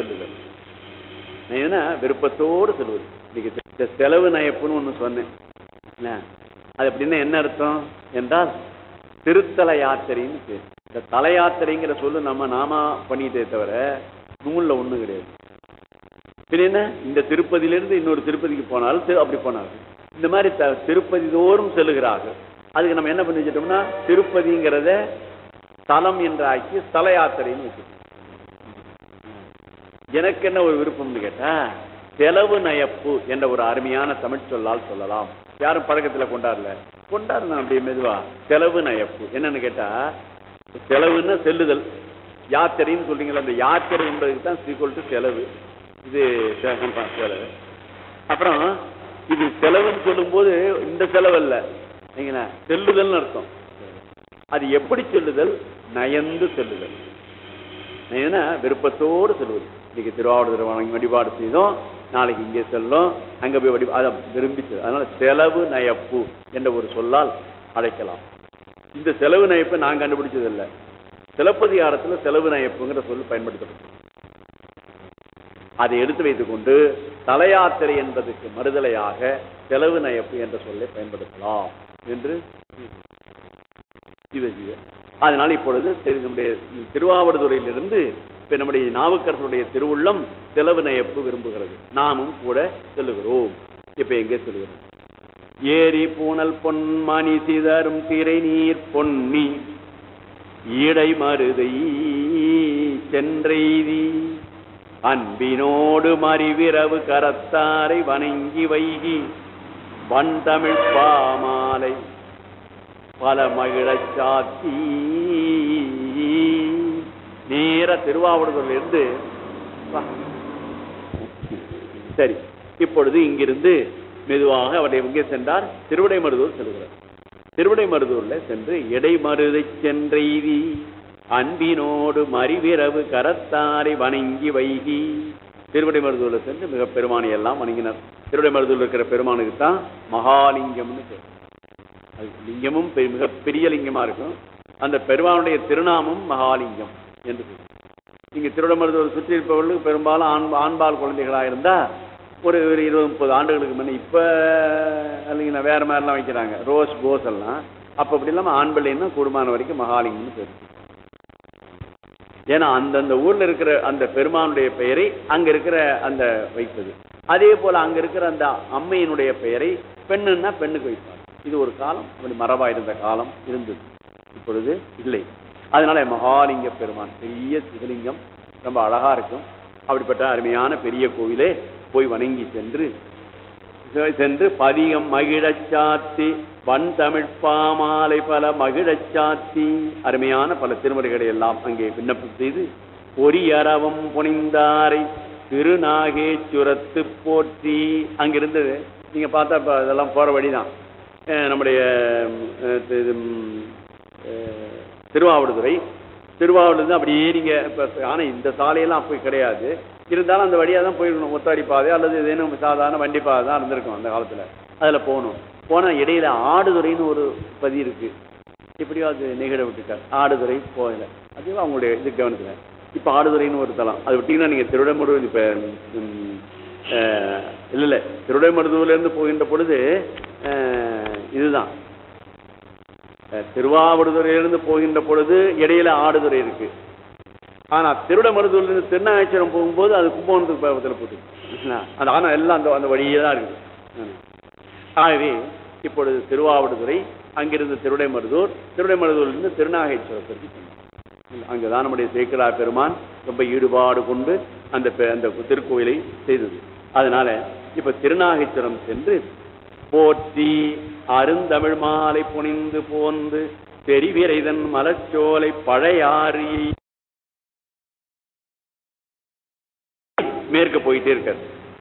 சொல்லுதல் ஏன்னா விருப்பத்தோடு சொல்லுவது இன்னைக்கு இந்த செலவு நயப்புன்னு ஒன்று சொன்னேன். என்ன? அது அப்படின்னா என்ன அர்த்தம்? என்றால் திருத்தல யாத்திரைன்னு பேர். இந்த தலையாத்திரைங்கிற சொல்லு நம்ம நாம பண்ணிட்டே தவிர நூலில் ஒன்றும் கிடையாது. பின்ன என்ன? இந்த திருப்பதியிலிருந்து இன்னொரு திருப்பதிக்கு போனாலும் அப்படி போனாலும் இந்த மாதிரி த- திருப்பதி தோறும் செல்லுகிறார்கள். அதுக்கு நம்ம என்ன பண்ணி வச்சிட்டோம்னா திருப்பதிங்கிறத தலம் என்று ஆக்கி தல யாத்திரைன்னு வச்சுக்கோம் எனக்கு என்ன ஒரு விருப்பம்னு கேட்டா செலவு நயப்பு என்ற ஒரு அருமையான தமிழ் சொல்லால் சொல்லலாம். யாரும் பழக்கத்துல கொண்டாடல. கொண்டாடலாம் அப்படியே மெதுவா செலவு நயப்பு என்னன்னு கேட்டா செலவுன்னா செல்லுதல் யாத்திரைன்னு சொல்றீங்களா அந்த யாத்திரை என்பதுக்கு தான் சீக்குவல் டு செலவு. இது செலவு. அப்புறம் இது செலவுன்னு சொல்லும்போது இந்த செலவு அல்ல. நீங்களா செல்லுதல்னு அர்த்தம் அது எப்படி செல்லுதல்? நயந்து செல்லுதல். ஏன்னா விருப்பத்தோடு செல்வது. இன்னைக்கு திருவாவூர் வணங்கி வழிபாடு செய்தோம். நாளைக்கு இங்கே செல்லும். அங்கே போய் வழி அதை விரும்பிச்சது அதனால் செலவு நயப்பு என்ற ஒரு சொல்லால் அழைக்கலாம். இந்த செலவு நயப்பை நான் கண்டுபிடிச்சதில்லை. சிலப்பதிகாரத்தில் செலவு நயப்புங்கிற சொல் பயன்படுத்தப்பட்டது. அதை எடுத்து வைத்துக்கொண்டு தலையாத்திரை என்பதற்கு மறுதலையாக செலவு நயப்பு என்ற சொல்லை பயன்படுத்தலாம் என்று அதனால் இப்பொழுது திரு- திருவாவடுதுறையிலிருந்து இப்ப நம்முடைய நாவுக்கரசனுடைய திருவுள்ளம் செலவு நயப்பு விரும்புகிறது? நாமும் கூட செல்லுகிறோம். இப்ப எங்கே செல்கிறோம் ஏரி பூனல் பொன்மணி சிதறும் திரை நீர் பொன்னி ஈடை மருதை சென்றெய்தி அன்பினோடு மறிவிரவு கரத்தாரை வணங்கி வைகி வண்டமிழ் பாமாலை பல மகிழச் சாத்தி. நேர திருவாவூர்ல இருந்து சரி இப்பொழுது இங்கிருந்து மெதுவாக அவரை எங்கே சென்றார் திருவிடைமருதூர் செல்கிறார். திருவிடைமருதூர்ல சென்று இடைமருதை சென்றெய்தி அன்பினோடு மறிவிரவு கரத்தாரை வணங்கி வைகி. திருவிடை மருதூரில் சென்று மிக பெருமானை எல்லாம் வணங்கினார். திருவிடைமருதூர்ல இருக்கிற பெருமானுக்கு தான் மகாலிங்கம்னு பேர். அது லிங்கமும் பெ- மிக பெரிய லிங்கமா இருக்கும். அந்த பெருமானுடைய திருநாமம் மகாலிங்கம். என்று நீங்கள் நீங்க திருவிடமருதூர் சுற்றி இருப்பவர்களுக்கு பெரும்பாலும் ஆண் ஆண்பால் குழந்தைகளாக இருந்தால் ஒரு ஒரு இருபது முப்பது ஆண்டுகளுக்கு முன்னே இப்போ இல்லைங்கண்ணா வேறு மாதிரிலாம் வைக்கிறாங்க. ரோஸ் போஸ் எல்லாம். அப்போ அப்படி இல்லாமல் ஆண் பிள்ளைன்னா கூடுமான வரைக்கும் மகாலிங்கம்னு பேர். ஏன்னா அந்தந்த ஊரில் இருக்கிற அந்த பெருமானுடைய பெயரை அங்கே இருக்கிற அந்த வைப்பது. அதே போல் அங்கே இருக்கிற அந்த அம்மையினுடைய பெயரை பெண்ணுன்னா பெண்ணுக்கு வைப்பார். இது ஒரு காலம் அப்படி மரபாக இருந்த காலம் இருந்தது. இப்பொழுது இல்லை. அதனால மகாலிங்க பெருமான் பெரிய சிவலிங்கம் ரொம்ப அழகா இருக்கும். அப்படிப்பட்ட அருமையான பெரிய கோவிலே போய் வணங்கி சென்று சென்று பதிகம் மகிழச்சாத்தி வன் தமிழ் பாமாலை பல மகிழச்சாத்தி அருமையான பல திருமுறைகளை எல்லாம் அங்கே விண்ணப்பம் செய்து பொறியறவம் புனிந்தாரை திருநாகேச்சுரத்து போற்றி. அங்கிருந்து நீங்க பார்த்தா இப்போ இதெல்லாம் போற வழிதான். நம்முடைய இது, திருவாவடுதுறை. திருவாவூர்லேருந்து அப்படியே நீங்கள் இப்போ ஆனால் இந்த சாலையெல்லாம் அப்போ கிடையாது. இருந்தாலும் அந்த வழியாக தான் போயிருக்கணும். ஒத்தாடி பாதை அல்லது ஏதேனும் சாதாரண வண்டி பாதை தான் இருந்திருக்கும் அந்த காலத்தில். அதில் போகணும். போனால் இடையில ஆடுதுறைன்னு ஒரு பதி இருக்குது இப்படியோ அது நிகழ விட்டுட்டார். ஆடுதுறை போகல. அதுவும் அவங்களுடைய இது கவனத்தில். இப்போ ஆடுதுறைன்னு ஒரு தலம். அது விட்டிங்கன்னா நீங்கள் திருவிடமருது இப்போ இல்லை இல்லை. திருவிடைமருதூர்லேருந்து போகின்ற பொழுது இதுதான். திருவாவடுதுறையிலிருந்து போகின்ற பொழுது இடையில ஆடுதுறை இருக்கு. ஆனா திருவிடைமருதூர்லேருந்து திருநாகேஸ்வரம் போகும்போது அது கும்பகோணத்துக்கு பக்கத்தில் போட்டு அது ஆனா எல்லாம் அந்த அந்த வழியே தான் இருக்கு. ஆகவே இப்பொழுது திருவாவடுதுறை அங்கிருந்து திருவிடைமருதூர் திருவிடைமருதூரிலிருந்து திருநாகேஸ்வரத்திற்கு. அங்குதான் நம்முடைய சேக்கலா பெருமான் ரொம்ப ஈடுபாடு கொண்டு அந்த அந்த திருக்கோயிலை செய்தது. அதனால இப்ப திருநாகேஸ்வரம் சென்று போற்றி அருந்தமிழ் மாலை புனிந்து போந்து தெரிவிரைதன் மலச்சோலை பழையாறி மேற்க போயிட்டே இருக்கார்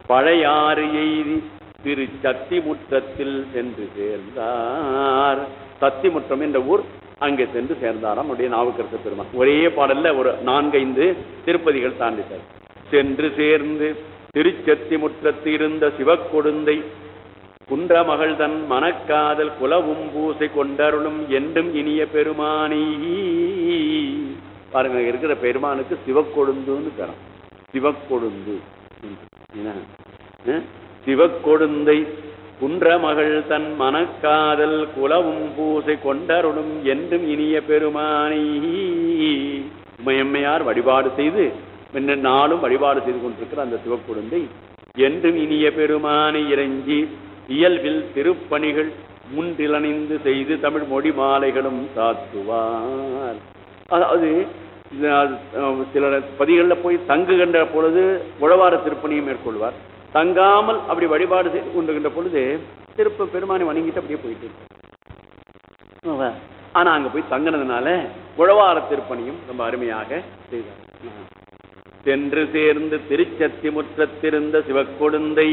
பழையாறு எய்தி திரு சத்திமுற்றத்தில் சென்று சேர்ந்தார். சத்திமுற்றம் என்ற ஊர் அங்கே சென்று சேர்ந்தாராம் நம்முடைய நாவுக்கரசு பெருமான். ஒரே பாடல்ல ஒரு நான்கைந்து திருப்பதிகள் தாண்டிட்டார் சென்று சேர்ந்து திருச்சத்திமுற்றத்தில் இருந்த சிவக்கொடுந்தை குன்ற மகள் தன் மனக்காதல் குலவும் பூசை கொண்டருளும் என்றும் இனிய பெருமானி. பாருங்க இருக்கிற பெருமானுக்கு சிவக்கொழுந்துன்னு தரம் சிவக்கொழுந்து. சிவக்கொழுந்தை குன்ற மகள் தன் மனக்காதல் குலவும் பூசை கொண்டருளும் என்றும் இனிய பெருமானி. உமையம்மையார் வழிபாடு செய்து நாளும் வழிபாடு செய்து கொண்டிருக்கிற அந்த சிவக்கொழுந்தை என்றும் இனிய பெருமானை இறங்கி இயல்பில் திருப்பணிகள் முன்றிலணிந்து செய்து தமிழ் மொழி மாலைகளும் சாத்துவார். அதாவது சில பதிகளில் போய் தங்குகின்ற பொழுது உழவார திருப்பணியும் மேற்கொள்வார். தங்காமல் அப்படி வழிபாடு செய்து கொண்டுகின்ற பொழுது திருப்ப பெருமானை வணங்கிட்டு அப்படியே போயிட்டு இருப்பார். ஆனா அங்க போய் தங்கினதுனால உழவார திருப்பணியும் ரொம்ப அருமையாக செய்தார். சென்று சேர்ந்து திருச்சத்தி முற்றத்திருந்த சிவக்கொழுந்தை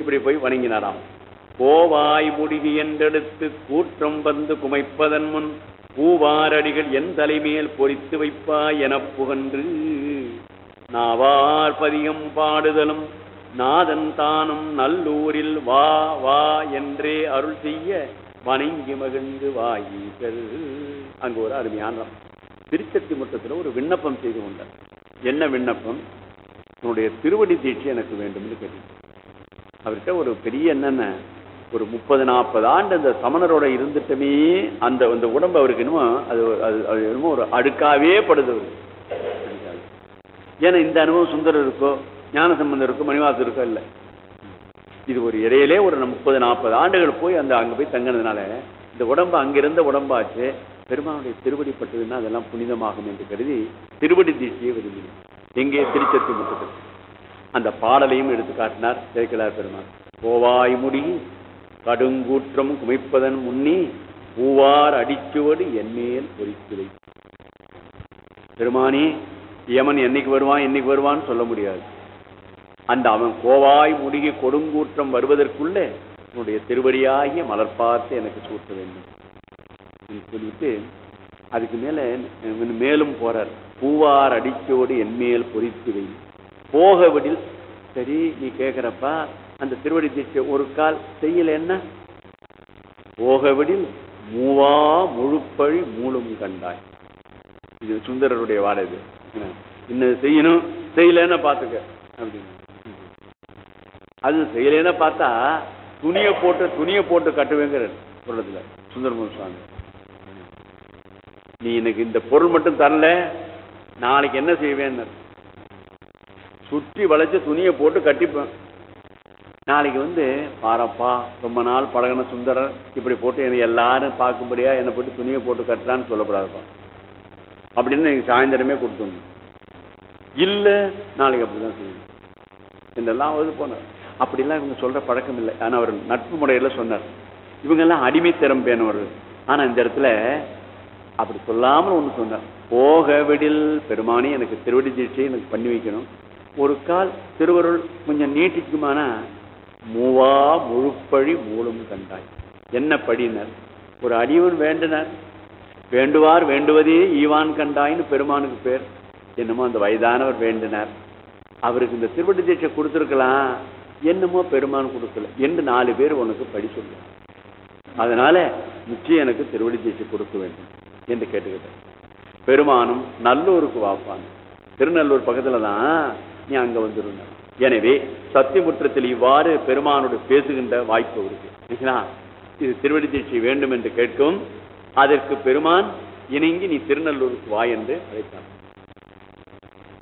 இப்படி போய் வணங்கினாராம். கோவாய் முடிகி என்றெடுத்து கூற்றம் வந்து குமைப்பதன் முன் பூவாரடிகள் என் தலைமேல் பொறித்து வைப்பாய் எனப் புகன்று. நாவார் பதிகம் பாடுதலும் நாதன் தானும் நல்லூரில் வா வா என்றே அருள் செய்ய வணங்கி மகிழ்ந்து வாயீர்கள். அங்கு ஒரு அருமையான திருச்சத்தி மொத்தத்தில் ஒரு விண்ணப்பம் செய்து கொண்டார். என்ன விண்ணப்பம்? உன்னுடைய திருவடி தீட்சி எனக்கு வேண்டும்னு கேட்டீங்க. அவர்கிட்ட ஒரு பெரிய என்னென்ன ஒரு முப்பது நாற்பது ஆண்டு அந்த சமணரோட இருந்துட்டுமே அந்த அந்த உடம்பு அவருக்கு என்னமோ அது அது என்னமோ ஒரு அடுக்காவே படுது அவருக்கு. ஏன்னா இந்த அனுபவம் சுந்தரம் இருக்கோ ஞான சம்பந்தம் இருக்கோ மணிவாசம் இருக்கோ இல்லை. இது ஒரு இடையிலே ஒரு முப்பது நாற்பது ஆண்டுகள் போய் அந்த அங்கே போய் தங்கினதுனால இந்த உடம்பு அங்கிருந்த உடம்பாச்சு பெருமானுடைய திருவடிப்பட்டதுன்னா அதெல்லாம் புனிதமாகும் என்று கருதி திருவடி தீட்சியை விரும்பினேன் எங்கே? திருச்செத்து முட்டத்தில் அந்த பாடலையும் எடுத்து காட்டினார் சேக்கலார் பெருமாள் கோவாய் முடி கடுங்கூற்றம் குமைப்பதன் முன்னே பூவார் அடிச்சுவடு என்மேல் பொறித்துரை பெருமானி யமன் என்னைக்கு வருவான் என்னைக்கு வருவான்னு சொல்ல முடியாது. அந்த அவன் கோவாய் முடுகி கொடுங்கூற்றம் வருவதற்குள்ளே உன்னுடைய திருவடியாகிய மலர் பார்த்து எனக்கு சூட்ட வேண்டும். சொல்லிட்டு அதுக்கு மேல மேலும் போறார். பூவார் அடிச்சோடு என்மேல் பொறித்து வை போகவிடில் சரி நீ கேட்கிறப்பா அந்த திருவடி தீட்சை ஒரு கால் செய்யல என்ன? போகவிடில் மூவா முழுப்பழி மூலும் கண்டாய். இது சுந்தரருடைய வாடகை இது. என்ன? இன்னது செய்யணும். செய்யலன்னு பார்த்துக்க அப்படின்னு. அது செய்யலைன்னா பார்த்தா துணியை போட்டு துணியை போட்டு கட்டுவேங்கிற சொல்றதுல சுந்தரமூர் சுவாமி. நீ எனக்கு இந்த பொருள் மட்டும் தரல. நாளைக்கு என்ன செய்வேன்னு. சுற்றி வளைச்சு துணியை போட்டு கட்டிப்பேன். நாளைக்கு வந்து பாரப்பா ரொம்ப நாள் பழகின சுந்தரர் இப்படி போட்டு என்னை எல்லாரும் பார்க்கும்படியா என்னை போட்டு துணியை போட்டு கட்டுறான்னு சொல்லக்கூடாதுப்பா. அப்படின்னு எனக்கு சாயந்தரமே கொடுத்துடணும். இல்லை நாளைக்கு அப்படி தான் செய்யணும் இதெல்லாம் வந்து போனார். அப்படிலாம் இவங்க சொல்கிற பழக்கம் இல்லை. ஆனால் அவர் நட்பு முறையில் சொன்னார். இவங்கெல்லாம் அடிமைத்திறம் பேணவர் ஆனால் இந்த இடத்துல அப்படி சொல்லாமல் ஒன்று சொன்னார். போக விடில் பெருமானி எனக்கு திருவடி தீட்சை எனக்கு பண்ணி வைக்கணும். ஒரு கால் திருவருள் கொஞ்சம் நீட்டிக்குமானா மூவா முழுப்பழி மூலும் கண்டாய். என்ன படினர் ஒரு அடியவன் வேண்டினார். வேண்டுவார் வேண்டுவதே ஈவான் கண்டாய்னு பெருமானுக்கு பேர். என்னமோ அந்த வயதானவர் வேண்டினார். அவருக்கு இந்த திருவடி தீட்சை கொடுத்துருக்கலாம். என்னமோ பெருமான் கொடுக்கல. என்று நாலு பேர் உனக்கு படி சொல்லு. அதனால நிச்சயம் எனக்கு திருவடி தீட்சை கொடுக்க வேண்டும் என்று கேட்டுக்கிட்டேன். பெருமானும் நல்லூருக்கு வாப்பான். திருநல்லூர் பக்கத்தில் தான் நீ அங்கே வந்துருந்த எனவே சத்தியமுற்றத்தில் இவ்வாறு பெருமானோடு பேசுகின்ற வாய்ப்பு இருக்கு இது திருவடி தீட்சை வேண்டும் என்று கேட்கும். அதற்கு பெருமான் இணங்கி நீ திருநல்லூருக்கு வா என்று அழைத்தான்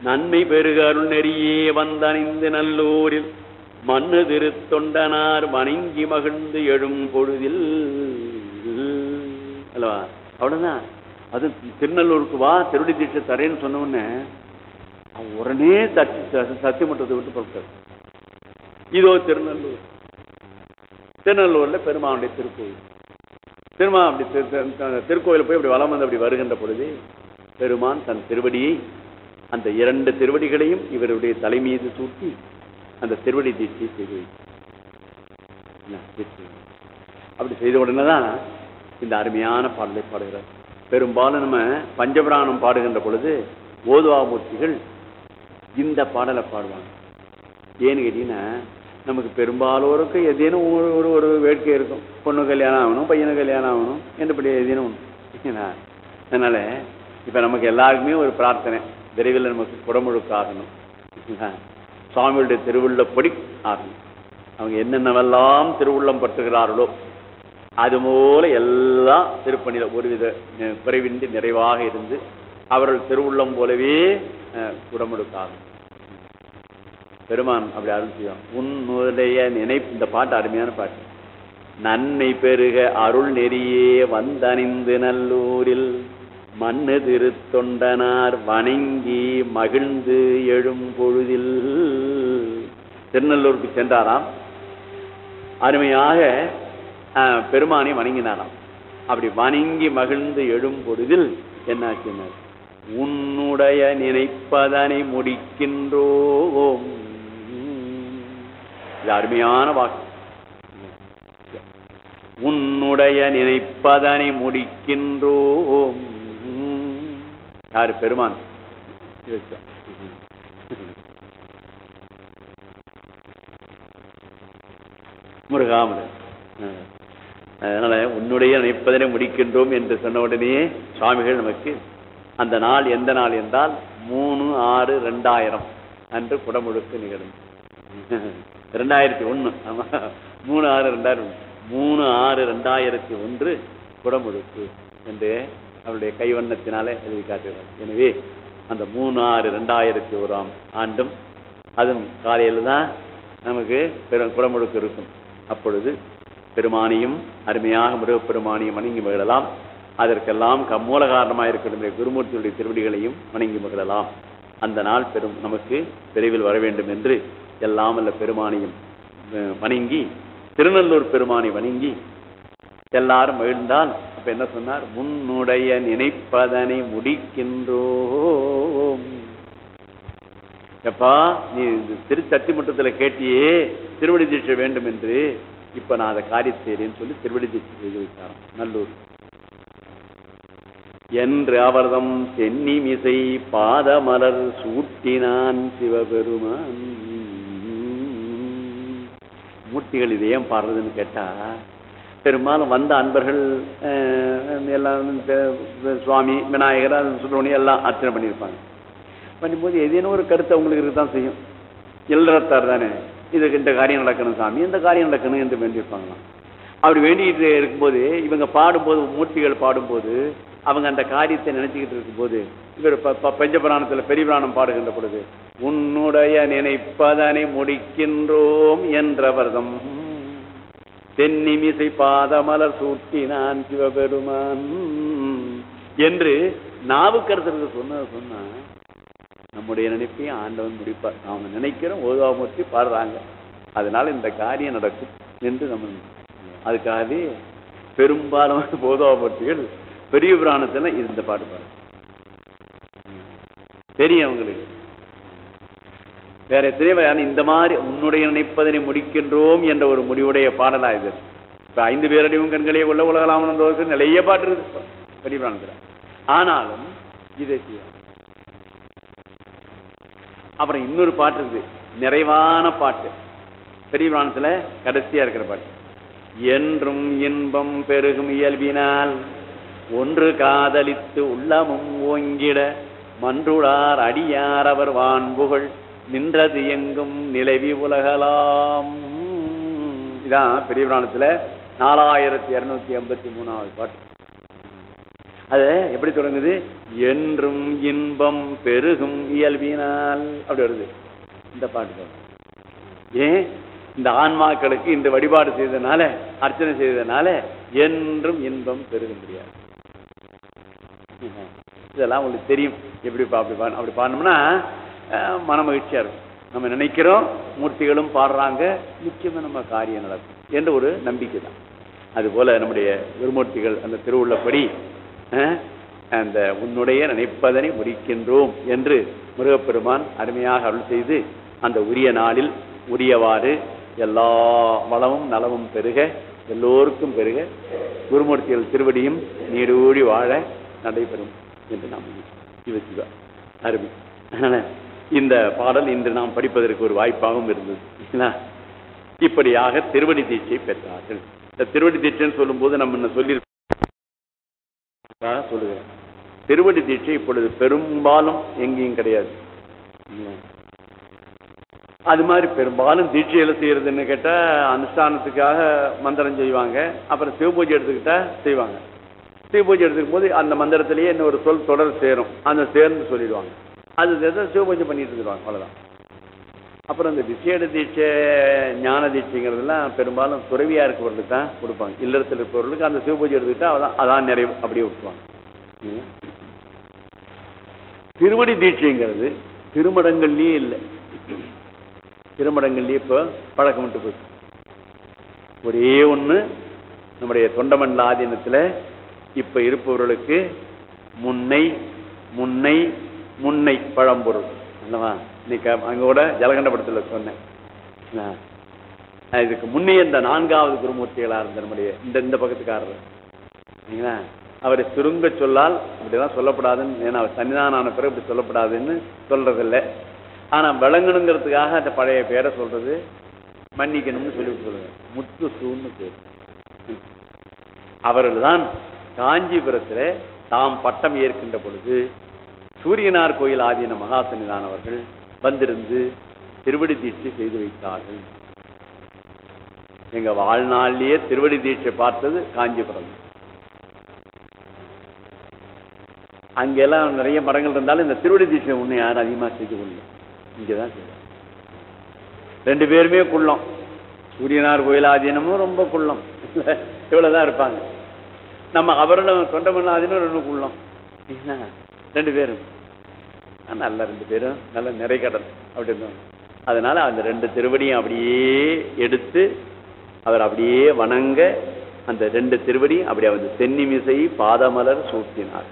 நன்மை பெருக அருள் நெறியே வந்தணிந்து நல்லூரில் மண்ணு திருத்தொண்டனார் வணங்கி மகிழ்ந்து எழும் பொழுதில். அல்லவா? அவ்வளவுதான். அது திருநல்லூருக்கு வா திருடி தீட்சை தரேன்னு சொன்ன உடனே அவன் உடனே தட்டி சத்தியமன்றத்தை விட்டு புறப்பட்டார் இதோ திருநெல்லூர். திருநெல்லூரில் பெருமானுடைய திருக்கோயில். திருமா அப்படி திரு- திருக்கோயில் போய் அப்படி வளம் வந்து அப்படி வருகின்ற பொழுது பெருமான் தன் திருவடியை அந்த இரண்டு திருவடிகளையும் இவருடைய தலை மீது சூட்டி அந்த திருவடி தீட்சி செய்து வைத்தார். அப்படி செய்த உடனே தான் இந்த அருமையான பாடலை பாடுகிறார். பெரும்பாலும் நம்ம பஞ்சபிராணம் பாடுகின்ற பொழுது ஓதுவாமூர்த்திகள் இந்த பாடலை பாடுவாங்க. ஏன்னு கேட்டீங்கன்னா நமக்கு பெரும்பாலோருக்கு எதேனும் ஒரு ஒரு ஒரு வேட்கை இருக்கும். பொண்ணு கல்யாணம் ஆகணும் பையனு கல்யாணம் ஆகணும் என்றபடி எதேனும் ஒன்று அதனால் அதனால இப்போ நமக்கு எல்லாருக்குமே ஒரு பிரார்த்தனை. விரைவில் நமக்கு குடமுழுக்கு ஆகணும். சரிங்களா? சுவாமியுடைய திருவுள்ளப்படி அவங்க என்னென்னவெல்லாம் திருவுள்ளம் பற்றுகிறார்களோ அது போல எல்லாம் திருப்பணியில ஒருவித குறைவின்றி நிறைவாக இருந்து அவர்கள் திருவுள்ளம் போலவே அஹ், பெருமான் அப்படி அருள் செய்யும் உன்னுடைய நினைப்பு இந்த பாட்டு அருமையான பாட்டு. நன்மை பெருக அருள் நெறியே வந்தணிந்து நல்லூரில் மண்ணு திருத்தொண்டனார் வணங்கி மகிழ்ந்து எழும் பொழுதில். திருநெல்லூருக்கு சென்றாராம். அருமையாக பெருமானை வணங்கினாராம். அப்படி வணங்கி மகிழ்ந்து எழும் பொழுதில் என்னாச்சுன்னார் உன்னுடைய நினைப்பதனை முடிக்கின்றோம். இது அருமையான வாக்கு. உன்னுடைய நினைப்பதனை முடிக்கின்றோம். யாரு பெருமான்? முருகாமர் அதனால உன்னுடைய நினைப்பதனை முடிக்கின்றோம் என்று சொன்ன உடனே சுவாமிகள் நமக்கு அந்த நாள் எந்த நாள் என்றால் மூணு ஆறு ரெண்டாயிரம் அன்று குடமுழுக்கு நிகழும். ரெண்டாயிரத்தி ஒன்று ஆமா. மூணு ஆறு ரெண்டாயிரம். மூணு ஆறு ரெண்டாயிரத்தி ஒன்று குடமுழுக்கு என்று அவருடைய கைவண்ணத்தினாலே எழுதி காட்டுகிறார். எனவே அந்த மூணு ஆறு ரெண்டாயிரத்தி ஓராம் ஆண்டும் அதுவும் காலையில் தான் நமக்கு பெரு குடமுழுக்கு இருக்கும். அப்பொழுது பெருமானியும் அருமையாக முருகப்பெருமானியும் வணங்கி மகிழலாம். அதற்கெல்லாம் கம்மூல காரணமாக இருக்கின்ற குருமூர்த்தியுடைய திருவடிகளையும் வணங்கி மகிழலாம். அந்த நாள் பெரும் நமக்கு விரைவில் வர வேண்டும் என்று எல்லாம் அல்ல பெருமானையும் வணங்கி திருநல்லூர் பெருமானை வணங்கி எல்லாரும் மகிழ்ந்தால் அப்ப என்ன சொன்னார்? முன்னுடைய நினைப்பதனை முடிக்கின்றோம். எப்பா நீ இந்த திருச்சட்டிமன்றத்தில் கேட்டியே திருவடி தீட்சை வேண்டும் என்று இப்ப நான் அதை காரியத்தேரேன்னு சொல்லி திருவடி தீட்சை செய்து வைத்தாராம் நல்லூர். என்று அவர்தம் சென்னிமிசை பாதமலர் சூட்டினான் சிவபெருமான். மூர்த்திகள் இதே ஏன் பாடுறதுன்னு கேட்டா பெரும்பாலும் வந்த அன்பர்கள் எல்லாம் சுவாமி விநாயகர் சுப்பிரமணியம் எல்லாம் அர்ச்சனை பண்ணியிருப்பாங்க. பண்ணும்போது ஏதேனும் ஒரு கருத்து அவங்களுக்கு இருக்கத்தான் செய்யும். இல்லறத்தார் தானே இதுக்கு இந்த காரியம் நடக்கணும் சாமி இந்த காரியம் நடக்கணும் என்று வேண்டியிருப்பாங்களாம். அப்படி வேண்டிகிட்டு இருக்கும்போது இவங்க பாடும்போது மூர்த்திகள் பாடும்போது அவங்க அந்த காரியத்தை நினைச்சுக்கிட்டு இருக்கும்போது இவர் ப- ப- பஞ்சபுராணத்தில் பெரிய புராணம் பாடுகின்ற பொழுது உன்னுடைய நினைப்பதனை முடிக்கின்றோம் என்றவர்தம். தென்னிமிசை பாதமலர் சூட்டினான் சிவபெருமான் என்று நாவுக்கரசருக்கு சொன்னதை சொன்னா நம்முடைய நினைப்பையும் ஆண்டவன் முடிப்பார். அவங்க நினைக்கிறோம் ஓதாமூர்த்தி பாடுறாங்க. அதனால இந்த காரியம் நடக்கும். என்று நம்ம அதுக்காகவே பெரும்பாலான போதாமூர்த்திகள் பெரிய புராணத்துல இந்த பாட்டு பாடு. தெரியும் அவங்களுக்கு வேற எத்தனையோ இந்த மாதிரி உன்னுடைய நினைப்பதனை முடிக்கின்றோம் என்ற ஒரு முடிவுடைய பாடலா இது. இப்ப ஐந்து பேரடிவும் கண்களே உள்ள உலகலாமன் தோசை நிறைய பாட்டு இருக்கு பெரிய புராணத்தில். ஆனாலும் இதை செய்யும் அப்புறம் இன்னொரு பாட்டு இருக்கு நிறைவான பாட்டு. பெரிய புராணத்தில் கடைசியா இருக்கிற பாட்டு. என்றும் இன்பம் பெருகும் இயல்பினால் ஒன்று காதலித்து உள்ளமும் ஓங்கிட மன்றுளார் அடியார் அவர் வான்புகழ் நின்றது எங்கும் நிலவி உலகலாம். இதான் பெரிய புராணத்துல நாலாயிரத்தி இரநூத்தி எண்பத்தி மூணாவது பாட்டு. அது எப்படி தொடங்குது? என்றும் இன்பம் பெருகும் இயல்பினால். அப்படி வருது. இந்த பாட்டு ஏன்? இந்த ஆன்மாக்களுக்கு இந்த வழிபாடு செய்ததுனால அர்ச்சனை செய்ததுனால என்றும் இன்பம் பெருக முடியாது. இதெல்லாம் உங்களுக்கு தெரியும். எப்படி அப்படி பா அப்படி பாடணும்னா மன மகிழ்ச்சியா இருக்கும். நம்ம நினைக்கிறோம் மூர்த்திகளும் பாடுறாங்க நிச்சயமா நம்ம காரியம் நடக்கும் என்ற ஒரு நம்பிக்கை தான். அதுபோல நம்முடைய குருமூர்த்திகள் அந்த திருவுள்ளப்படி அந்த உன்னுடைய நினைப்பதனை முறிக்கின்றோம் என்று முருகப்பெருமான் அருமையாக அருள் செய்து அந்த உரிய நாளில் உரியவாறு எல்லா வளமும் நலமும் பெருக எல்லோருக்கும் பெருக. குருமூர்த்திகள் திருவடியும் நீடூடி வாழ நடைபெறும் என்று நாம் யோசிச்சுதான் அருமை. அதனால இந்த பாடல் இன்று நாம் படிப்பதற்கு ஒரு வாய்ப்பாகவும் இருந்தது. இப்படியாக திருவடி தீட்சை பெற்றார்கள். இந்த திருவடி தீட்சைன்னு சொல்லும்போது நம்ம என்ன சொல்லி சொல்லுகிறேன் திருவடி தீட்சை இப்பொழுது பெரும்பாலும் எங்கேயும் கிடையாது. அது மாதிரி பெரும்பாலும் தீட்சையில செய்யறதுன்னு கேட்டா அனுஷ்டானத்துக்காக மந்திரம் செய்வாங்க. அப்புறம் சிவபூஜை எடுத்துக்கிட்டா செய்வாங்க. சிவபூஜை எடுத்துக்கும் போது அந்த மந்திரத்திலேயே இன்னொரு சொல் தொடர் சேரும். அந்த சேர்ந்து சொல்லிடுவாங்க. அது சிவபூஜை பண்ணிட்டு இருக்கிறாங்க அவ்வளோதான் அப்புறம் இந்த விசேட தீட்சை ஞான தீட்சைங்கிறதுலாம் பெரும்பாலும் துறவியாக இருக்கிறவர்களுக்கு தான் கொடுப்பாங்க. இல்லறத்தில் இருப்பவர்களுக்கு அந்த சிவபூஜை எடுத்துக்கிட்டா அதான் அதான் நிறைவு. அப்படியே விட்டுருவாங்க. ம். திருவடி தீட்சைங்கிறது திருமடங்கள்லேயும் இல்லை. திருமடங்கள்லேயும் இப்போ பழக்கம் விட்டு போச்சு. ஒரே ஒன்று நம்முடைய தொண்டமண்டல ஆதீனத்தில் இப்ப இருப்பவர்களுக்கு முன்னை முன்னை முன்னை பழம்பொருள். என்னவா இன்னைக்கு அங்க கூட ஜலகண்டபடத்தில் சொன்னேன். ஆ. இதுக்கு முன்னே இந்த நான்காவது குருமூர்த்திகளாக இருந்த நம்முடைய இந்த இந்த பக்கத்துக்காரர். சரிங்களா? அவரை சுருங்க சொல்லால் இப்படிலாம் சொல்லப்படாதுன்னு ஏன்னா அவர் சன்னிதானம் ஆன பிறகு இப்படி சொல்லப்படாதுன்னு சொல்றதில்லை. ஆனால் விளங்கணுங்கிறதுக்காக அந்த பழைய பேரை சொல்றது மன்னிக்கணும்னு சொல்லி சொல்லுங்க முத்து சூன்னு பேர். அவர்கள் தான் காஞ்சிபுரத்தில் தாம் பட்டம் ஏற்கின்ற பொழுது சூரியனார் கோயில் ஆதீன மகாசன்னிதானவர்கள் வந்திருந்து திருவடி தீட்சை செய்து வைத்தார்கள். எங்க வாழ்நாளிலேயே திருவடி தீட்சை பார்த்தது காஞ்சிபுரம். அங்கெல்லாம் நிறைய மரங்கள் இருந்தாலும் இந்த திருவடி தீட்சை ஒன்று யாரும் அதிகமாக செய்து இங்கே தான் செய்வாங்க ரெண்டு பேருமே குள்ளம். சூரியனார் கோயில் ஆதீனமும் ரொம்ப குள்ளம். இவ்வளோதான் இருப்பாங்க. நம்ம அவரிடம் தொண்டமல்ல ஆதீனம் ரெண்டு உள்ளோம். ரெண்டு பேரும். நல்ல ரெண்டு பேரும். நல்ல நிறை கடல். அப்படி அதனால அந்த ரெண்டு திருவடியும் அப்படியே எடுத்து அவர் அப்படியே வணங்க அந்த ரெண்டு திருவடியும் அப்படியே வந்து தென்னிமிசை பாதமலர் சூட்டினார்.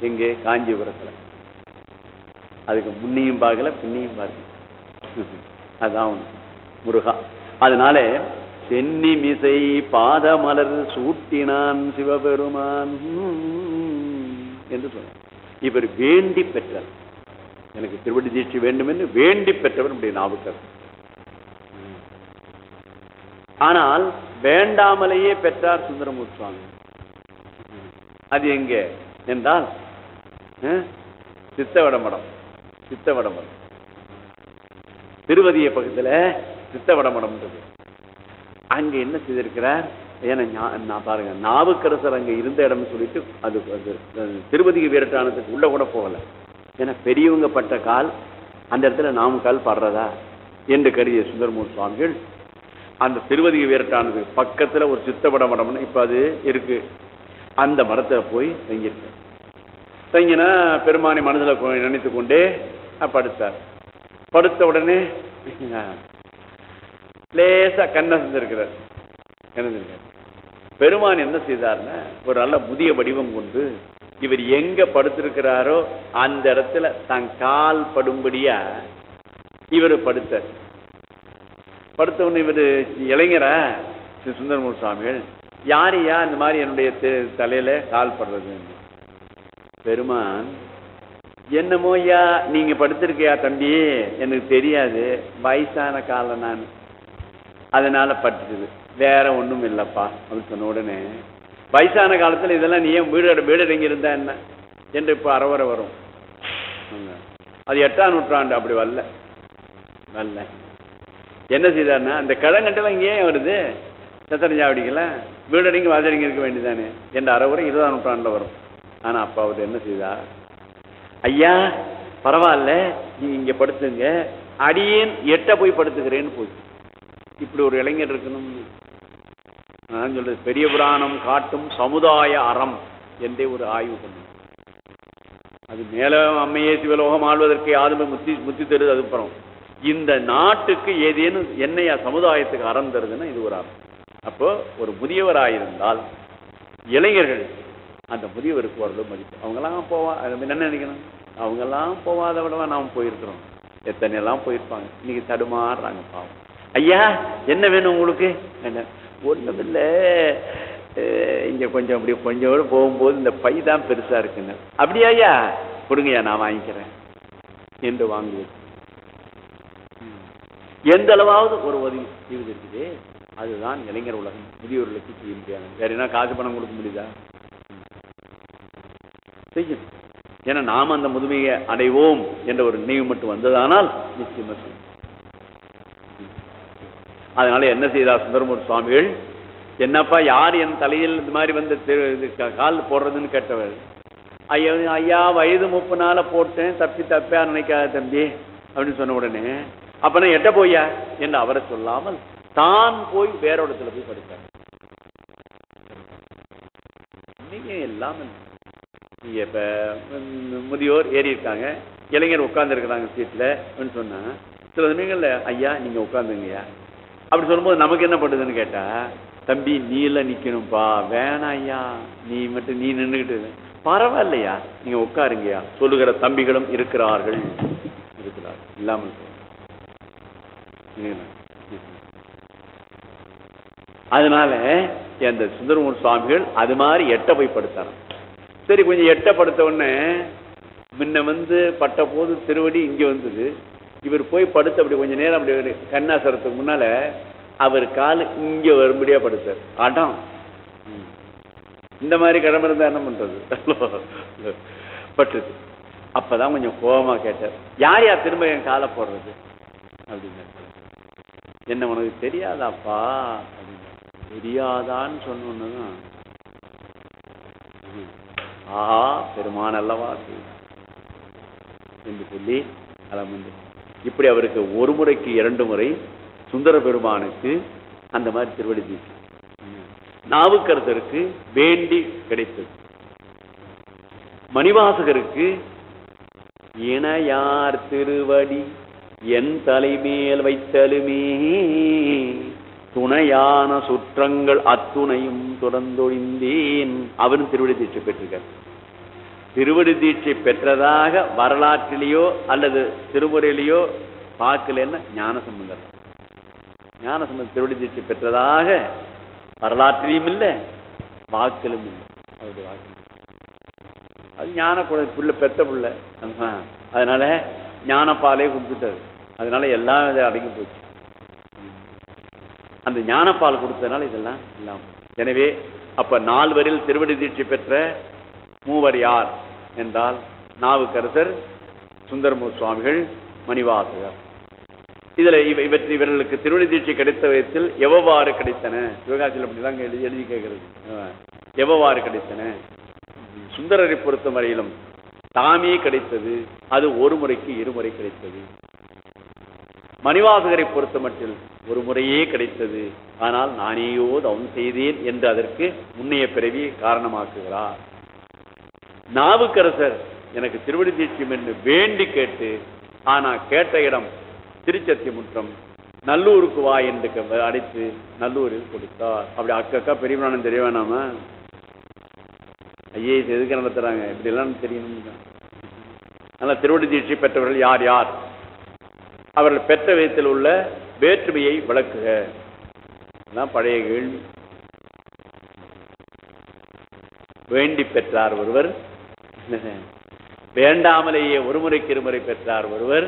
எங்கே? காஞ்சிபுரத்தில். அதுக்கு முன்னையும் பார்க்கல பின்னையும் பார்க்கல. அதுதான் முருகா. அதனால சென்னிமிசை பாதமலர் சூட்டினான் சிவபெருமான். என்று சொன்னார். இவர் வேண்டி பெற்றார் எனக்கு திருவடி தீட்சி வேண்டும் என்று வேண்டி பெற்றவர் நம்முடைய நாவுக்கர். ஆனால் வேண்டாமலேயே பெற்றார் சுந்தரமூர்த்தி. சுவாமி அது எங்கே என்றால் அஹ், சித்தவடமடம் சித்தவடமடம். திருவதிய பக்கத்துல சித்தவடமடம் அங்க என்ன செய்திருக்கிறார்? ஏன்னா நான் பாருங்க நாவுக்கரசர் அங்க இருந்த இடம்னு சொல்லிட்டு அது அது அது வீரட்டானத்துக்கு உள்ள கூட போகல. ஏன்னா பெரியவங்க பட்ட கால் அந்த இடத்துல நாம கால் படுறதா? என்று கருதிய சுந்தரமூர் சுவாமிகள் அந்த திருவதிக வீரட்டானது பக்கத்துல ஒரு சித்தப்பட மடம்னு இப்ப அது இருக்கு. அந்த மடத்துல போய் தங்கியிருக்கு. தங்கினா பெருமானை மனதில் நினைத்து கொண்டே படுத்தார். படுத்த உடனே லேசா கண்ணை செஞ்சிருக்கிறார். கண்ண பெருமான் என்ன செய்தார்னா ஒரு நல்ல புதிய வடிவம் கொண்டு இவர் எங்க படுத்திருக்கிறாரோ அந்த இடத்துல தன் கால் படும்படியா இவர் படுத்தார். படுத்தவன் இவர் இளைஞரா? ஸ்ரீ சுந்தரமூர் சுவாமிகள் யாரையா இந்த மாதிரி என்னுடைய தலையில கால் படுறது? பெருமான் என்னமோ ஐயா நீங்க படுத்திருக்கியா தம்பி? எனக்கு தெரியாது. வயசான காலம் நான் அதனால பட்டுக்குது வேற ஒன்றும் இல்லைப்பா அப்படின்னு சொன்ன உடனே வயசான காலத்தில் இதெல்லாம் நீ ஏன் வீடு வீடு அடங்கி இருந்தா என்ன? என்று இப்போ அறவரை வரும். அது எட்டாம் நூற்றாண்டு அப்படி வரல. வரல. என்ன செய்தார்னா அந்த கடங்கட்டெல்லாம் இங்கே ஏன் வருது சத்தரஞ்சாவடிக்கல வீடடங்கி வாசடங்கி இருக்க வேண்டியதானே என்ற அறவுரை இருபதாம் நூற்றாண்டில் வரும். ஆனால் அப்பா அவர் என்ன செய்தார் ஐயா பரவாயில்ல நீ இங்கே படுத்துங்க. அடியேன் எட்ட போய் படுத்துக்கிறேன்னு போச்சு. இப்படி ஒரு இளைஞர் இருக்கணும். நான் சொல்றது பெரிய புராணம் காட்டும் சமுதாய அறம் என்றே ஒரு ஆய்வு பண்ணும். அது மேல அம்மையே சிவலோகம் ஆள்வதற்கு யாருமே முத்தி முத்தி தருது அது அப்புறம். இந்த நாட்டுக்கு ஏதேனும் என்னையா சமுதாயத்துக்கு அறம் தருதுன்னா இது ஒரு அறம். அப்போ ஒரு முதியவராயிருந்தால் இளைஞர்கள் அந்த முதியவருக்கு ஓரளவு மதிப்பு. அவங்கெல்லாம் போவா அது என்ன நினைக்கணும்? அவங்கெல்லாம் போவாத விடவா நாம் போயிருக்கிறோம். எத்தனை எல்லாம் போயிருப்பாங்க? இன்னைக்கு தடுமாறுறாங்க பாவம். ஐயா என்ன வேணும் உங்களுக்கு? என்ன? ஒண்ணுமில்ல. இங்கே இங்க கொஞ்சம் அப்படி கொஞ்சம் கூட போகும்போது இந்த பை தான் பெருசா இருக்குன்னு. அப்படியா ஐயா? கொடுங்கய்யா நான் வாங்கிக்கிறேன். என்று வாங்குவது ம். எந்த அளவாவது ஒரு உதவி செய்வது இருக்குது அதுதான் இளைஞர் உலகம் முதியோர்களுக்கு செய்ய முடியாது வேற என்ன காசு பணம் கொடுக்க முடியுதா? செய்யும். ஏன்னா நாம் அந்த முதுமையை அடைவோம் என்ற ஒரு நினைவு மட்டும் வந்ததானால் நிச்சயமா செய்யும். அதனால என்ன செய்தார் சுந்தரமூர் சுவாமிகள்? என்னப்பா யார் என் தலையில் இந்த மாதிரி வந்து இது கால் போடுறதுன்னு கேட்டவர். ஐயா ஐயா வயது முப்பு நாள போட்டேன் தப்பி தப்பா நினைக்காத தம்பி அப்படின்னு சொன்ன உடனே அப்பனா எட்ட போய்யா? என்று அவரை சொல்லாமல் தான் போய் வேற இடத்துல போய் படித்தார். இன்னைக்கு எல்லாம் இப்ப முதியோர் ஏறி இருக்காங்க. இளைஞர் உட்கார்ந்து இருக்கிறாங்க சீட்ல அப்படின்னு சொன்னா சில சமயங்கள்ல ஐயா நீங்க உட்காந்துங்கய்யா அப்படி சொல்லும்போது நமக்கு என்ன பண்ணுதுன்னு கேட்டா தம்பி நீல நிக்கணும்ப்பா வேணா வேணாம் ஐயா. நீ மட்டும் நீ நின்றுகிட்டு பரவாயில்லையா? நீங்க உட்காருங்கயா சொல்லுகிற தம்பிகளும் இருக்கிறார்கள். இருக்கிறார். இல்லாமல் அதனால அந்த சுந்தரமூர் சுவாமிகள் அது மாதிரி எட்ட போய் படுத்தாராம். சரி கொஞ்சம் எட்ட படுத்த உடனே முன்ன வந்து பட்ட போது திருவடி இங்க வந்தது. இவர் போய் படுத்து அப்படி கொஞ்சம் நேரம் அப்படி ஒரு கண்ணாசரத்துக்கு முன்னால அவர் கால் இங்க வரும்படியா படுத்தார். அடம். ம். இந்த மாதிரி கடமை இருந்தா என்ன பண்றது? பட்டுது. அப்பதான் கொஞ்சம் கோபமா கேட்டார். யார் யார் திரும்ப என் காலை போடுறது? அப்படின்னு என்ன உனக்கு தெரியாதாப்பா? அப்படின்னு தெரியாதான்னு சொன்னோன்னுதான். ஆஹா பெருமான் அல்லவா என்று சொல்லி அலமந்து இப்படி அவருக்கு ஒரு முறைக்கு இரண்டு முறை சுந்தர பெருமானுக்கு அந்த மாதிரி திருவடி தீட்சை. நாவுக்கரசருக்கு வேண்டி கிடைத்தது. மணிவாசகருக்கு இணையார் திருவடி? என் தலைமேல் வைத்தலுமே. துணையான சுற்றங்கள் அத்துணையும் தொடர்ந்தொழிந்தேன். அவரும் திருவடி தீட்சை பெற்றிருக்கார். திருவடி தீட்சை பெற்றதாக வரலாற்றிலேயோ அல்லது திருமுறையிலேயோ பார்க்கலன்னா ஞான சம்பந்தர். ஞான சம்பந்தர் திருவடி தீட்சை பெற்றதாக வரலாற்றிலையும் இல்லை வாக்கிலும் இல்லை. அவருடைய வாக்கு அது ஞான குழந்தை பிள்ளை பெத்த பிள்ளை. அதனால ஞானப்பாலே கொடுத்துட்டாரு அதனால எல்லாம் இதை அடங்கி போச்சு. அந்த ஞானப்பால் கொடுத்ததுனால இதெல்லாம் இல்லாமல் எனவே அப்ப நால்வரில் திருவடி தீட்சை பெற்ற மூவர் யார்? என்றால் நாவுக்கரசர் சுந்தரமு சுவாமிகள் மணிவாசகர். இதில் இவ இவற்றை இவர்களுக்கு திருவள்ளி தீட்சை கிடைத்த விதத்தில் எவ்வாறு கிடைத்தன? சிவகாசியில் அப்படிலாம் எழுதி எழுதி கேட்கிறது எவ்வாறு கிடைத்தன? சுந்தரரை பொறுத்த வரையிலும் தாமே கிடைத்தது அது ஒரு முறைக்கு இருமுறை கிடைத்தது. மணிவாசகரை பொறுத்த மட்டில் ஒரு முறையே கிடைத்தது. ஆனால் நானேயோ தவம் செய்தேன் என்று அதற்கு முன்னைய பிறவி காரணமாக்குகிறார். நாவுக்கரசர் எனக்கு திருவடி தீட்சியம் என்று வேண்டி கேட்டு ஆனா கேட்ட இடம் திருச்சத்தியமுற்றம் நல்லூருக்கு வா என்று க- அழைத்து நல்லூரில் கொடுத்தார். அப்படி அக்கக்கா பெரியவனானு தெரிய வேணாமா ஐயே இது எதுக்கு நடத்துறாங்க இப்படி எல்லாம் தெரியணும். ஆனால் திருவடி தீட்சி பெற்றவர்கள் யார் யார்? அவர்கள் பெற்ற விதத்தில் உள்ள வேற்றுமையை விளக்குக. அதான் பழைய கேள்வி. வேண்டி பெற்றார் ஒருவர் வேண்டாமலேயே ஒரு முறைக்கு இருமுறை பெற்றார் ஒருவர்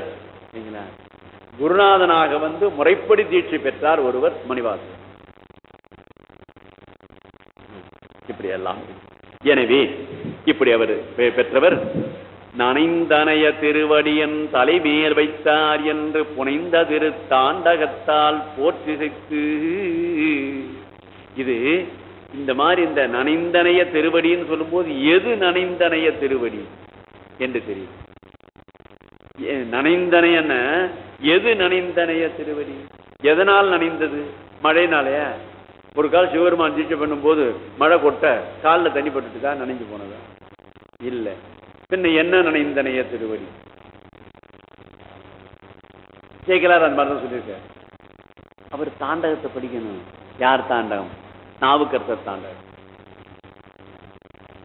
குருநாதனாக வந்து முறைப்படி தீட்சை பெற்றார் ஒருவர் மணிவாசன். இப்படி எல்லாம் எனவே இப்படி அவர் பெ- பெற்றவர் நனைந்தனைய திருவடியன் தலைமேல் வைத்தார் என்று புனைந்த திரு தாண்டகத்தால் போற்றிசைத்து இது இந்த மாதிரி இந்த நனைந்தனைய திருவடின்னு சொல்லும்போது எது நனைந்தனைய திருவடி என்று தெரியும். நனைந்தனையன எது நனைந்தனைய திருவடி? எதனால் நனைந்தது? மழைனாலயா? ஒரு கால் சிவபெருமான் தீட்சை பண்ணும்போது மழை கொட்ட காலில் தண்ணி தான் நனைஞ்சு போனதா? இல்லை. பின்ன என்ன நனைந்தனைய திருவடி? ஜெயிக்கலார் அந்த மாதிரி தான் சொல்லியிருக்கார். அவர் தாண்டகத்தை படிக்கணும். யார் தாண்டகம்? நாவுக்கரசர் தாண்டார்.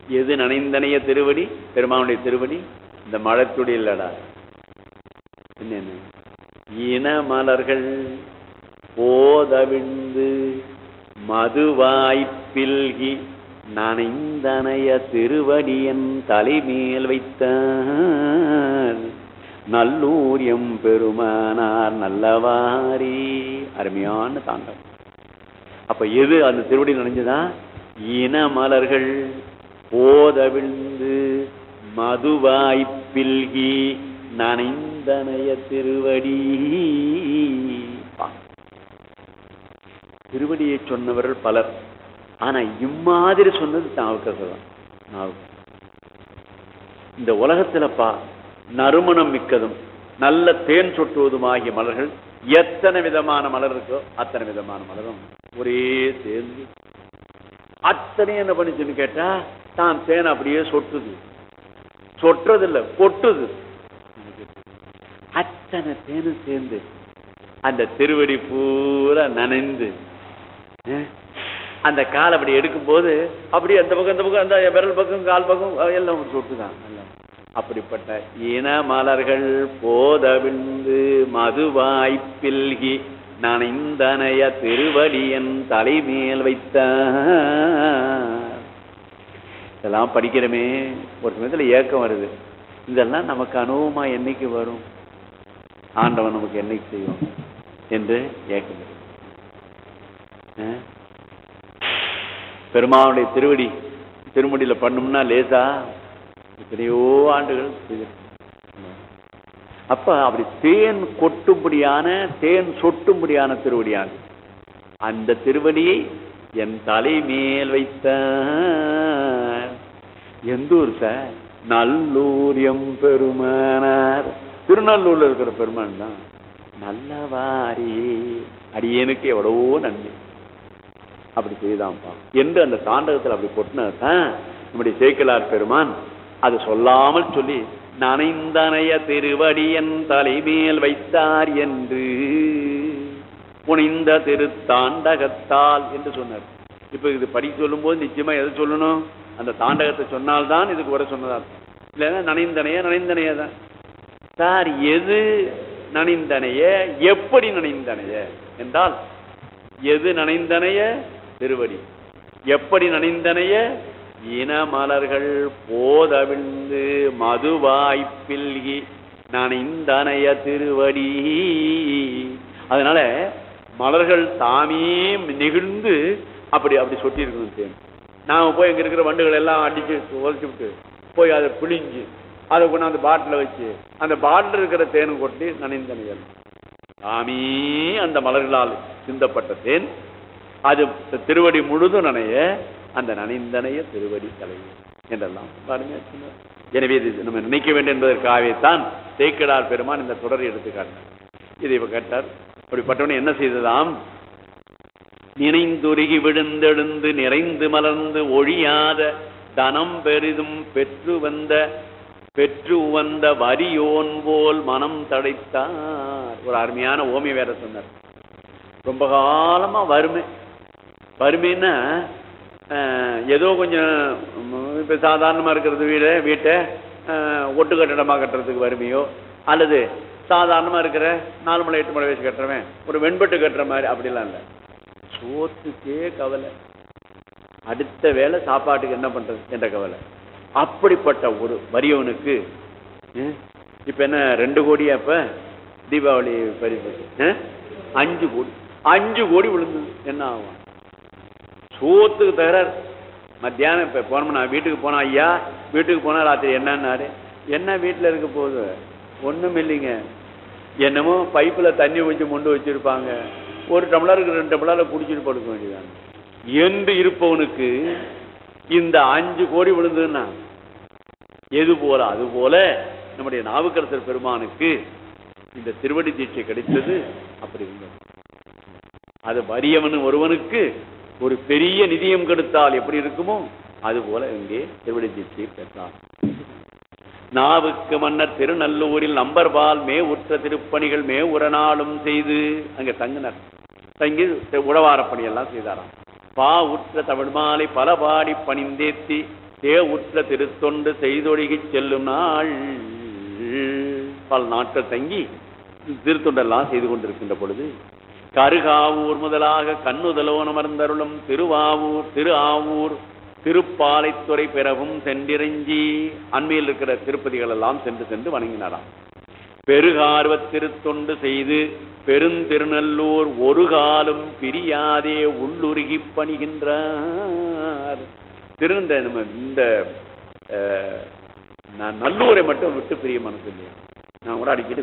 எது நனைந்தனைய திருவடி பெருமானுடைய திருவடி இந்த மழைத்துடி இல்லடா. என்னென்ன இனமலர்கள் போதவிந்து மதுவாய்ப்பில்கி நனைந்தனைய திருவடியன் தலைமேல் வைத்தார். நல்லூர் எம் பெருமானார் நல்லவாரி. அருமையான தாண்டம். அப்ப எது அந்த திருவடி நனைஞ்சுதான் இன மலர்கள் போதவிழ்ந்து மதுவாய்ப்பில்கி நனைந்தனைய திருவடி. திருவடியை சொன்னவர்கள் பலர். ஆனா இம்மாதிரி சொன்னது நாவுக்கதான் இந்த உலகத்திலப்பா நறுமணம் மிக்கதும் நல்ல தேன் சொட்டுவதும் ஆகிய மலர்கள் எத்தனை விதமான மலர் இருக்கோ அத்தனை விதமான மலரும் ஒரே சேர்ந்து. அத்தனை என்ன பண்ணிச்சுன்னு கேட்டா தான் தேன் அப்படியே சொட்டுது. சொட்டுறது இல்லை கொட்டுது. அத்தனை தேனும் சேர்ந்து அந்த திருவடி பூரா நனைந்து அந்த கால் அப்படி எடுக்கும் போது அப்படி அந்த பக்கம் அந்த பக்கம் அந்த விரல் பக்கம் கால் பக்கம் எல்லாம் சொட்டுதான். அப்படிப்பட்ட இன மலர்கள் போதவிழ்ந்து மதுவாய்ப்பில்கி நனைந்தனைய திருவடியன் தலைமேல் வைத்த. இதெல்லாம் படிக்கிறோமே ஒரு சமயத்தில் ஏக்கம் வருது. இதெல்லாம் நமக்கு அனுபவமா என்னைக்கு வரும்? ஆண்டவன் நமக்கு என்னைக்கு செய்யும்? என்று ஏக்கம் வருது பெருமாவுடைய திருவடி திருமுடியில் பண்ணோம்னா லேசா? எத்தனையோ ஆண்டுகள் அப்ப அப்படி தேன் கொட்டும்படியான தேன் சொட்டும்படியான திருவடியான. அந்த திருவடியை என் தலை மேல் வைத்த எந்த ஊர் சார்? நல்லூர் எம் பெருமானார் திருநல்லூர்ல இருக்கிற பெருமான் தான். நல்லவாரி. அடியனுக்கு எவ்வளவோ நன்மை. அப்படி செய்தான்ப்பா. என்று அந்த தாண்டகத்தில் அப்படி கொட்டினதான் நம்முடைய சேக்கலார் பெருமான் அது சொல்லாமல் சொல்லி நனைந்தனைய திருவடியன் தலைமேல் வைத்தார் என்று புனிந்த திருத்தாண்டகத்தால் என்று சொன்னார். இப்ப இது படிக்க சொல்லும்போது நிச்சயமா எதை சொல்லணும்? அந்த தாண்டகத்தை சொன்னால்தான் இதுக்கு வர சொன்னதா இல்லைன்னா நனைந்தனைய நனைந்தனைய தான். சார் எது நனைந்தனைய எப்படி நனைந்தனைய? என்றால் எது நனைந்தனைய திருவடி. எப்படி நனைந்தனைய இனமலர்கள் போதவிழ்ந்து மதுவாய்ப்பில்கி இந்தனைய திருவடி. அதனால மலர்கள் தாமே நெகிழ்ந்து அப்படி அப்படி சொட்டி இருக்கணும் தேன். நாம போய் இங்க இருக்கிற வண்டுகள் எல்லாம் அடிச்சு உதச்சு விட்டு போய் அதை பிழிஞ்சு அதை கொண்டாந்து பாட்டில வச்சு அந்த பாட்டில் இருக்கிற தேனை கொட்டி நனைந்தனையல் தாமே அந்த மலர்களால் சிந்தப்பட்ட தேன். அது திருவடி முழுதும் நனைய அந்த நனைந்தனைய திருவடி தலைவர் என்றெல்லாம் பாருங்க. எனவே இது நம்ம நினைக்க வேண்டும் என்பதற்காகவேத்தான் தேக்கடார் பெருமான் இந்த தொடரை எடுத்துக்காட்டார் இதை இப்ப கேட்டார். அப்படிப்பட்டவன் என்ன செய்ததாம்? நினைந்துருகி விழுந்தெழுந்து நிறைந்து மலர்ந்து ஒழியாத தனம் பெரிதும் பெற்று வந்த பெற்று வந்த வரியோன் போல் மனம் தடைத்தார். ஒரு அருமையான ஓமி வேற சொன்னார். ரொம்ப காலமா வறுமை. வறுமைன்னா ஏதோ கொஞ்சம் இப்போ சாதாரணமாக இருக்கிறது வீடு வீட்டை ஒட்டு கட்டடமா கட்டுறதுக்கு வறுமையோ அல்லது சாதாரணமாக இருக்கிற நாலு மலை எட்டு மலை வயசு கட்டுறவன் ஒரு வெண்பட்டு கட்டுற மாதிரி அப்படிலாம் இல்லை. சோத்துக்கே கவலை. அடுத்த வேளை சாப்பாட்டுக்கு என்ன பண்ணுறது என்ற கவலை. அப்படிப்பட்ட ஒரு வறியவனுக்கு இப்போ என்ன ரெண்டு கோடியா இப்போ? தீபாவளி பரிசு. அஞ்சு கோடி. அஞ்சு கோடி விழுந்தது. என்ன ஆகும்? சோத்துக்கு தகராறு. மத்தியானம் இப்போ போனோம் நான் வீட்டுக்கு போனேன் ஐயா வீட்டுக்கு போனால் ராத்திரி என்னன்னாரு? என்ன வீட்டில் இருக்க போகுது? ஒன்றும் இல்லைங்க. என்னமோ பைப்பில் தண்ணி கொஞ்சம் கொண்டு வச்சிருப்பாங்க. ஒரு டம்ளருக்கு ரெண்டு டம்ளரில் குடிச்சிட்டு படுக்க வேண்டியதான் என்று இருப்பவனுக்கு இந்த அஞ்சு கோடி விழுந்ததுன்னா? எது போல அது போல. நம்முடைய நாவுக்கரசர் பெருமானுக்கு இந்த திருவடி தீட்சை கிடைத்தது அப்படி இருந்தது. அது வறியவன் ஒருவனுக்கு ஒரு பெரிய நிதியம் கெடுத்தால் எப்படி இருக்குமோ அது போல இங்கே திருவடி தீட்சை பெற்றார் நாவுக்கு மன்னர் திருநல்லூரில் நம்பர்பால் மே உற்ற திருப்பணிகள் மே உரநாளும் செய்து அங்கே தங்கினர். தங்கி உழவார பணியெல்லாம் செய்தாராம். பா உற்ற தமிழ் மாலை பல பாடி பணிந்தேத்தி தே உற்ற திருத்தொண்டு செய்தொழுகி செல்லும் நாள். பல நாட்கள் தங்கி திருத்தொண்டெல்லாம் செய்து கொண்டிருக்கின்ற பொழுது கருகாவூர் முதலாக கண்ணுதலோன் அமர்ந்தருளும் திருவாவூர் திரு ஆவூர் திருப்பாலைத்துறை பிறவும் சென்றிரஞ்சி அண்மையில் இருக்கிற திருப்பதிகள் எல்லாம் சென்று சென்று வணங்கினாராம். பெருகார்வத் திருத்தொண்டு செய்து பெருந்திருநல்லூர் ஒரு காலும் பிரியாதே உள்ளுருகி பணிகின்றார். திருந்த நம்ம இந்த நான் நல்லூரை மட்டும் விட்டு பிரிய மனசு இல்லையா நான் கூட அடிக்கடி